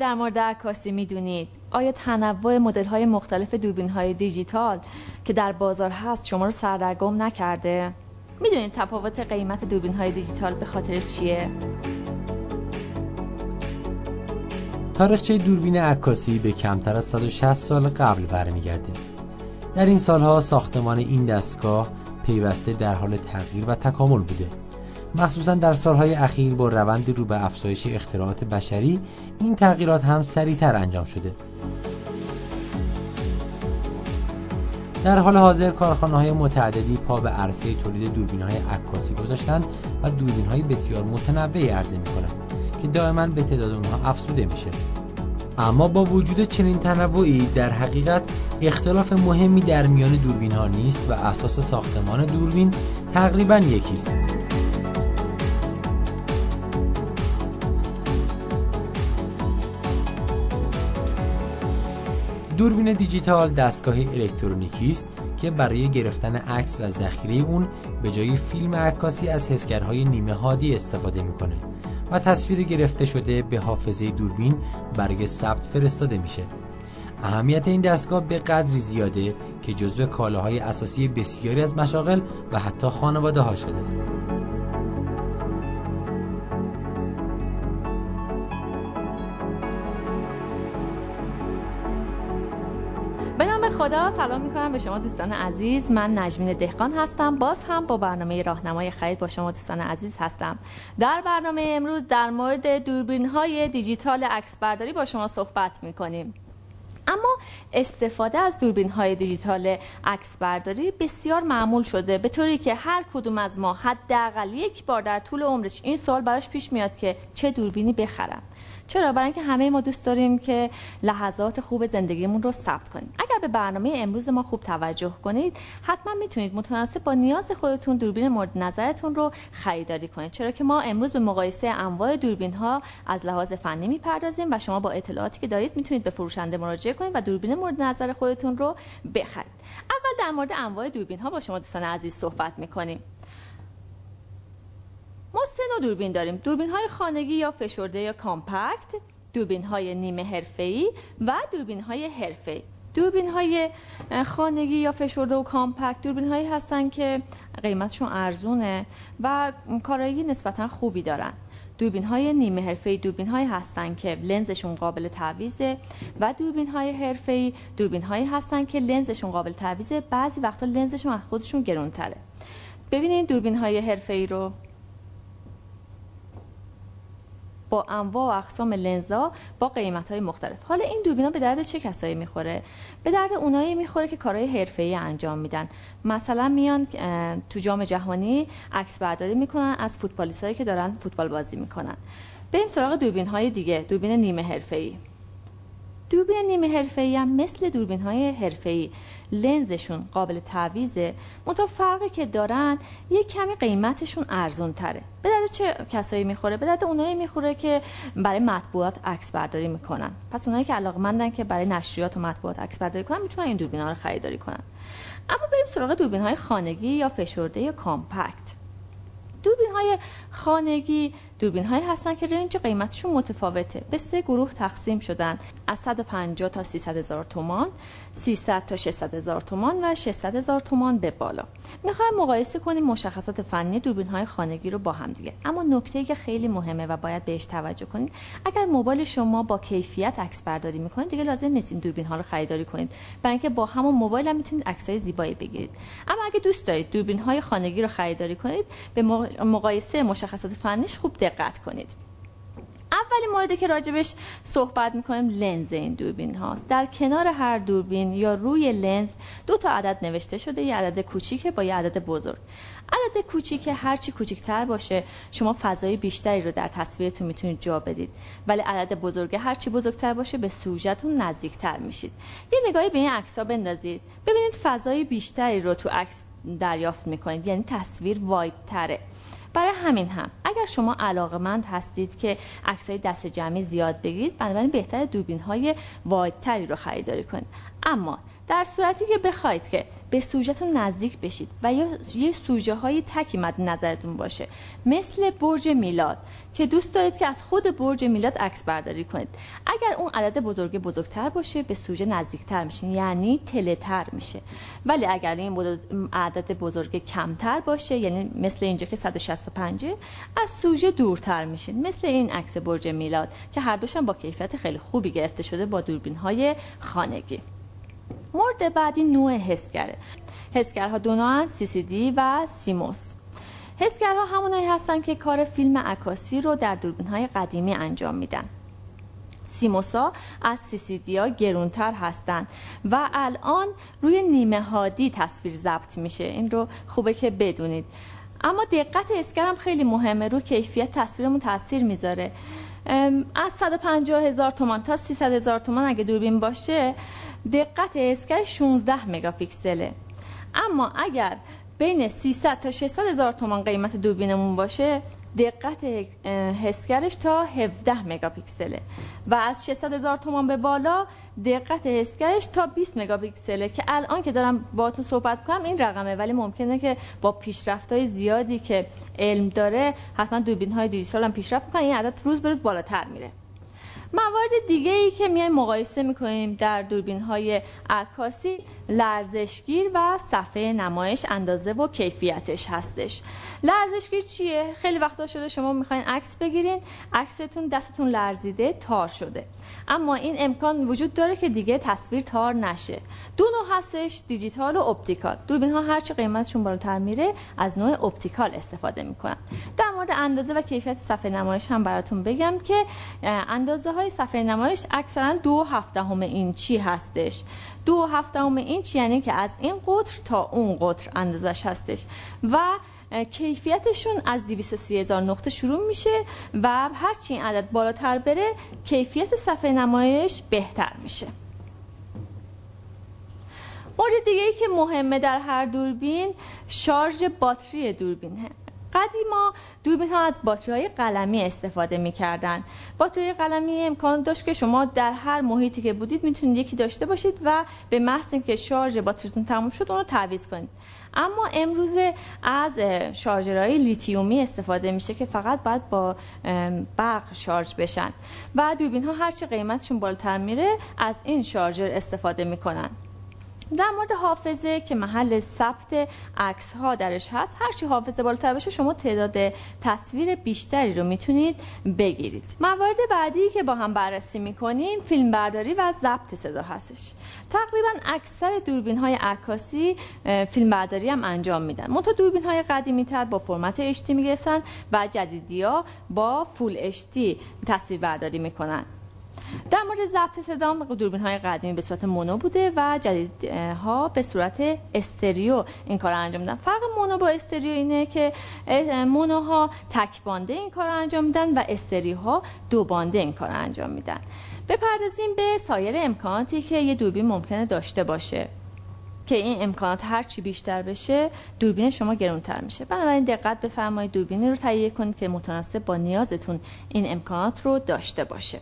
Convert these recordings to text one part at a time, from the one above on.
در مورد عکاسی می‌دونید. آیا تنوع مدل های مختلف دوربین های دیجیتال که در بازار هست شما رو سردرگم نکرده؟ می‌دونید تفاوت قیمت دوربین های دیجیتال به خاطر چیه؟ تاریخچه دوربین عکاسی به کمتر از 160 سال قبل برمیگرده در این سالها ساختمان این دستگاه پیوسته در حال تغییر و تکامل بوده. مخصوصا در سالهای اخیر با روند رو به افزایش اختراعات بشری این تغییرات هم سریعتر انجام شده. در حال حاضر کارخانه های متعددی پا به عرصه تولید دوربین های عکاسی گذاشتند و دوربین های بسیار متنوعی عرضه می کنند که دائما به تعداد اونها افزوده میشه. اما با وجود چنین تنوعی در حقیقت اختلاف مهمی در میان دوربین ها نیست و اساس ساختمان دوربین تقریبا یکی دوربین دیجیتال دستگاهی الکترونیکی است که برای گرفتن عکس و ذخیره اون به جای فیلم عکاسی از حسگرهای نیمه هادی استفاده می‌کنه و تصویر گرفته شده به حافظه دوربین برای ثبت فرستاده میشه. اهمیت این دستگاه به قدری زیاده که جزو کالاهای اساسی بسیاری از مشاغل و حتی خانواده ها شده. خدا سلام می‌کنم به شما دوستان عزیز. من نجمین دهقان هستم. باز هم با برنامه راهنمای خرید با شما دوستان عزیز هستم. در برنامه امروز در مورد دوربین های دیجیتال عکس برداری با شما صحبت می‌کنیم. اما استفاده از دوربین های دیجیتال عکس برداری بسیار معمول شده به طوری که هر کدوم از ما حداقل یک بار در طول عمرش این سوال براش پیش میاد که چه دوربینی بخرم. چرا؟ برای اینکه همه ما دوست داریم که لحظات خوب زندگیمون رو ثبت کنیم. اگر به برنامه امروز ما خوب توجه کنید حتما می‌تونید متناسب با نیاز خودتون دوربین مورد نظرتون رو خریداری کنید. چرا که ما امروز به مقایسه انواع دوربین ها از لحاظ فنی می‌پردازیم و شما با اطلاعاتی که دارید می‌تونید به فروشنده مراجعه کنید و دوربین مورد نظر خودتون رو بخرید. اول در مورد انواع دوربین ها با شما دوستان عزیز صحبت می‌کنیم. نوع دوربین داریم. دوربین های خانگی یا فشرده یا کامپکت دوربین های نیمه حرفه‌ای و دوربین های حرفه‌ای. دوربین های خانگی یا فشرده و کامپکت دوربین هایی هستن که قیمتشون ارزونه و کارایی نسبتا خوبی دارن. دوربین های نیمه حرفه‌ای دوربین هایی هستن که لنزشون قابل تعویزه و دوربین های حرفه‌ای دوربین هایی هستن که لنزشون قابل تعویزه بعضی وقتا لنزشون از خودشون گرونتره. ببینید دوربین های حرفه‌ای رو. با انواع و اقسام لنزا با قیمت های مختلف. حالا این دوربینا به درد چه کسایی می‌خوره؟ به درد اونایی می‌خوره که کارهای حرفه‌ای انجام میدن. مثلا میان تو جام جهانی عکس برداری می‌کنن از فوتبالیستایی که دارن فوتبال بازی می‌کنن. بریم سراغ دوربین های دیگه. دوربین نیمه حرفه‌ای. دوربین نیمه حرفه‌ای هم مثل دوربین های حرفه‌ای. لنزشون قابل تعویزه منتها فرقی که دارن یه کمی قیمتشون ارزون تره به درد چه کسایی می‌خوره؟ به درد اونایی می‌خوره که برای مطبوعات عکس برداری می‌کنن. پس اونایی که علاقمندن که برای نشریات و مطبوعات عکس برداری کنن می‌تونن این دوربین ها رو خریداری کنن. اما بریم سراغ دوربین های خانگی یا فشرده یا کامپکت. دوربین های خانگی دوربین هایی هستن که رنج قیمتشون متفاوته. به سه گروه تقسیم شدن. از 150 تا 300 هزار تومان 300 تا 600 هزار تومان و 600 هزار تومان به بالا. می‌خوایم مقایسه کنیم مشخصات فنی دوربین های خانگی رو با هم دیگه. اما نکته که خیلی مهمه و باید بهش توجه کنید اگر موبایل شما با کیفیت عکس برداری می‌کنید دیگه لازم نیست این دوربین ها رو خریداری کنید. برای اینکه با همون موبایل هم می‌تونید عکسای زیبایی بگیرید. اما اگه دوست دارید دوربین های خانگی رو خریداری کنید به مقایسه مشخصات فنیش خوب کنید. اولین موردی که راجبش صحبت می‌کنیم لنز این دوربین هاست. در کنار هر دوربین یا روی لنز دو تا عدد نوشته شده یه عدد کوچیکه با یه عدد بزرگ. عدد کوچیک هرچی کوچیکتر باشه شما فضای بیشتری رو در تصویرتون می‌تونید جا بدید. ولی عدد بزرگ هرچی بزرگتر باشه به سوژهتون نزدیکتر میشید. یه نگاهی به این عکس ها بندازید. ببینید فضای بیشتری رو تو عکس دریافت می‌کنید. یعنی تصویر واید تره برای همین هم اگر شما علاقمند هستید که عکسای دست جمعی زیاد بگیرید بنابراین بهتر دوربین های وایدتری رو خریداری کنید. اما در صورتی که بخواید که به سوژهتون نزدیک بشید و یا یه سوژه های تکی مد نظرتون باشه مثل برج میلاد که دوست دارید که از خود برج میلاد عکس برداری کنید. اگر اون عدد بزرگ بزرگتر باشه به سوژه نزدیکتر میشین یعنی تلتر میشه. ولی اگر این عدد بزرگ کمتر باشه یعنی مثل اینجا که 165 از سوژه دورتر میشین. مثل این عکس برج میلاد که هر دوشم با کیفیت خیلی خوبی گرفته شده با دوربین های خانگی. مورد بعدی نوع حسگره. حسگرها دو نوعن دی و سیموس. حسگرها همونایی هستن که کار فیلم عکاسی رو در دوربین های قدیمی انجام میدن. سیموسا از سی ها گرونتر هستند و الان روی نیمه هادی تصویر ضبط میشه. این رو خوبه که بدونید. اما دقت اسکر هم خیلی مهمه. رو کیفیت تصویرمون تاثیر می‌ذاره. از 150 هزار تومان تا 300 هزار تومان اگه دوربین باشه دقت اسکر 16 مگاپیکسله. اما اگر بین 300 تا 600 هزار تومان قیمت دوربینمون باشه دقت حسگرش تا 17 مگاپیکسله. و از 600 هزار تومان به بالا دقت حسگرش تا 20 مگاپیکسله. که الان که دارم باهاتون صحبت کنم این رقمه. ولی ممکنه که با پیشرفت‌های زیادی که علم داره حتما دوربین‌های دیجیتال هم پیشرفت می‌کنه. این عدد روز به روز بالاتر میره. موارد دیگه ای که میایم مقایسه می‌کنیم در دوربین های عکاسی لرزشگیر و صفحه نمایش اندازه و کیفیتش هستش. لرزشگیر چیه؟ خیلی وقتا شده شما می‌خواین عکس بگیرین عکستون دستتون لرزیده تار شده. اما این امکان وجود داره که دیگه تصویر تار نشه. دو نوع هستش دیجیتال و optical. دوربین ها هرچی قیمتشون بالاتر میره از نوع optical استفاده می‌کنن. در مورد اندازه و کیفیت صفحه نمایش هم براتون بگم که اندازه های صفحه نمایش اکثرا دو هفت اینچی هستش. دو هفت اینچ یعنی که از این قطر تا اون قطر اندازش هستش. و کیفیتشون از 230 هزار نقطه شروع میشه و هرچی این عدد بالاتر بره کیفیت صفحه نمایش بهتر میشه. مورد دیگه ای که مهمه در هر دوربین شارژ باتری دوربین قدیما دوربین ها از باتری های قلمی استفاده می‌کردن. باتری قلمی امکان داشت که شما در هر محیطی که بودید می‌تونید یکی داشته باشید و به محض اینکه شارژ باتریتون تموم شد اون رو تعویض کنید. اما امروزه از شارژرهای لیتیومی استفاده میشه که فقط باید با برق شارژ بشن. و دوربین ها هرچی قیمتشون بالاتر میره از این شارژر استفاده می‌کنن. در مورد حافظه که محل ثبت عکس ها درش هست هر چی حافظه بالاتر بشه شما تعداد تصویر بیشتری رو می‌تونید بگیرید. موارد بعدی که با هم بررسی می‌کنیم فیلم برداری و ضبط صدا هستش. تقریبا اکثر دوربین های عکاسی فیلم برداری هم انجام میدن. منتها دوربین های قدیمی تر با فرمت اشتی می‌گرفتن و جدیدی ها با فول اشتی تصویر برداری می‌کنن. در مورد ضبط صدا دوربین های قدیمی به صورت مونو بوده و جدیدها به صورت استریو این کار انجام میدن. فرق مونو با استریو اینه که مونوها تک بانده این کار انجام میدن و ها دو بانده این کار انجام میدن. بپردازیم به سایر امکاناتی که یه دوربین ممکنه داشته باشه. که این امکانات هر چی بیشتر بشه دوربین شما گرونتر میشه. بنابراین دقت بفرمایید دوربینی رو تهیه کنید که متناسب با نیازتون این امکانات رو داشته باشه.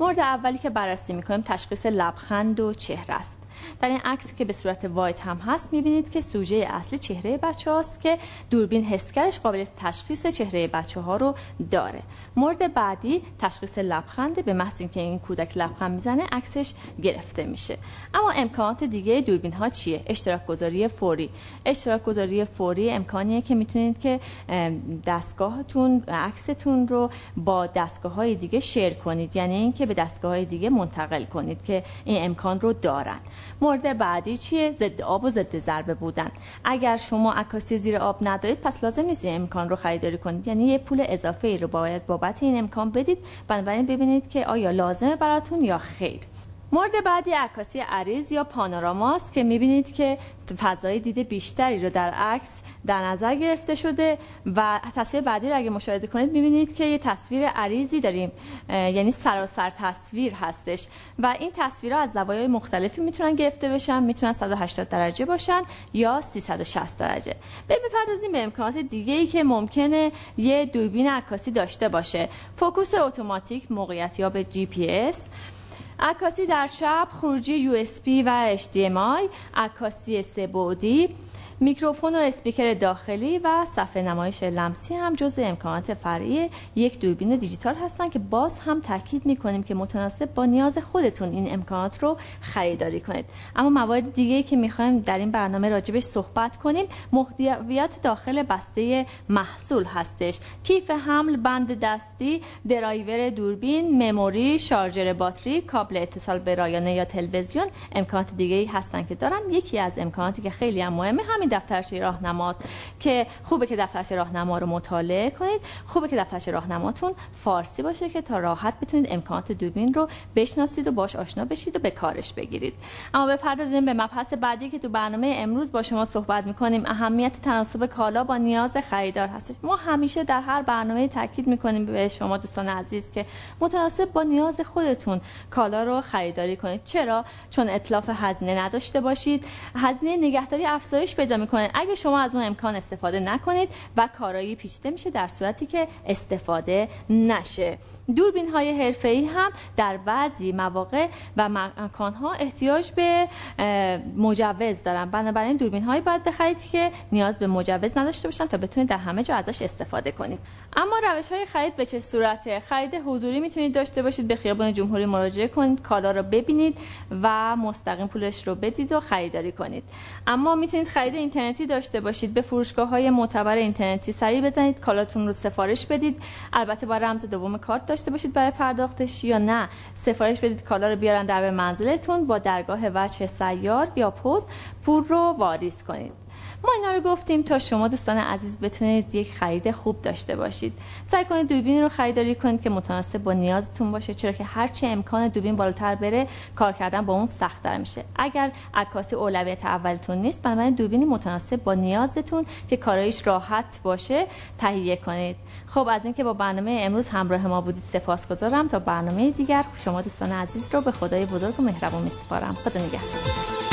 مورد اولی که بررسی می‌کنیم تشخیص لبخند و چهره است. در این عکسی که به صورت وایت هم هست می‌بینید که سوژه اصلی چهره بچه هاست که دوربین حسگرش قابلیت تشخیص چهره بچه ها رو داره. مورد بعدی تشخیص لبخند به محض اینکه این کودک لبخند می‌زنه عکسش گرفته میشه. اما امکانات دیگه دوربین ها چیه؟ اشتراک گذاری فوری. اشتراک گذاری فوری امکانیه که می‌تونید که دستگاهتون عکستون رو با دستگاه های دیگه شیر کنید. یعنی اینکه به دستگاه های دیگه منتقل کنید که این امکان رو دارن. مورد بعدی چیه؟ ضد آب و ضد ضربه بودن. اگر شما عکاسی زیر آب ندارید پس لازم نیست این امکان رو خریداری کنید. یعنی یه پول اضافه ای رو باید بابت این امکان بدید. بنابراین ببینید که آیا لازمه براتون یا خیر. مورد بعدی عکاسی عریض یا پانوراماست که می‌بینید که فضای دید بیشتری رو در عکس در نظر گرفته شده و تصویر بعدی رو اگه مشاهده کنید می‌بینید که یه تصویر عریضی داریم یعنی سراسر تصویر هستش و این تصویرها از زوایای مختلفی می‌تونن گرفته بشن می‌تونن 180 درجه باشن یا 360 درجه. بپردازیم به امکانات دیگه ای که ممکنه یه دوربین عکاسی داشته باشه. فوکوس اتوماتیک موقعیت یا به جی پی اس. عکاسی در شب خروجی AV و HDMI عکاسی سه بعدی. میکروفون و اسپیکر داخلی و صفحه نمایش لمسی هم جزء امکانات فرعی یک دوربین دیجیتال هستن که باز هم تاکید می‌کنیم که متناسب با نیاز خودتون این امکانات رو خریداری کنید. اما موارد دیگه که می‌خوایم در این برنامه راجبش صحبت کنیم محتویات داخل بسته محصول هستش. کیف حمل بند دستی درایور دوربین مموری شارژر باتری کابل اتصال به رایانه یا تلویزیون امکانات دیگه هستن که دارن. یکی از امکاناتی که خیلی هم مهمه همین دفترچه راهنماست که خوبه که دفترچه راهنما رو مطالعه کنید. خوبه که دفترچه راهنماتون فارسی باشه که تا راحت بتونید امکانات دوربین رو بشناسید و باش آشنا بشید و به کارش بگیرید. اما بپردازیم به مبحث بعدی که تو برنامه امروز با شما صحبت می‌کنیم. اهمیت تناسب کالا با نیاز خریدار هست ما همیشه در هر برنامه تاکید می‌کنیم به شما دوستان عزیز که متناسب با نیاز خودتون کالا رو خریداری کنید. چرا؟ چون اطلاف هزینه نداشته باشید. هزینه نگهداری افزایش پیدا می‌کنه اگه شما از اون امکان استفاده نکنید و کارایی پیچیده میشه در صورتی که استفاده نشه. دوربین های حرفه‌ای هم در بعضی مواقع و مکان ها احتیاج به مجوز دارن. بنابراین دوربین هایی باید بخرید که نیاز به مجوز نداشته باشن تا بتونید در همه جا ازش استفاده کنید. اما روش های خرید به چه صورته؟ خرید حضوری می‌تونید داشته باشید به خیابان جمهوری مراجعه کنید کالا رو ببینید و مستقیم پولش رو بدید و خریداری کنید. اما می‌تونید خرید اینترنتی داشته باشید. به فروشگاه های معتبر اینترنتی سریع بزنید کالاتون رو سفارش بدید. البته با رمز دوم کارت داشته باشید برای پرداختش یا نه. سفارش بدید کالا رو بیارن در به منزلتون با درگاه وجه سیار یا پست پول رو واریز کنید. ما اینا رو گفتیم تا شما دوستان عزیز بتونید یک خرید خوب داشته باشید. سعی کنید دوربین رو خریداری کنید که متناسب با نیازتون باشه چرا که هرچه امکان دوربین بالاتر بره کار کردن با اون سختتر میشه. اگر عکاسی اولویت اولتون نیست بنابراین دوربینی متناسب با نیازتون که کارایش راحت باشه تهیه کنید. خب از اینکه با برنامه امروز همراه ما بودید سپاسگزارم. تا برنامه دیگر شما دوستان عزیز رو به خدای بزرگ و مهربان میسپارم. خدا نگهدار.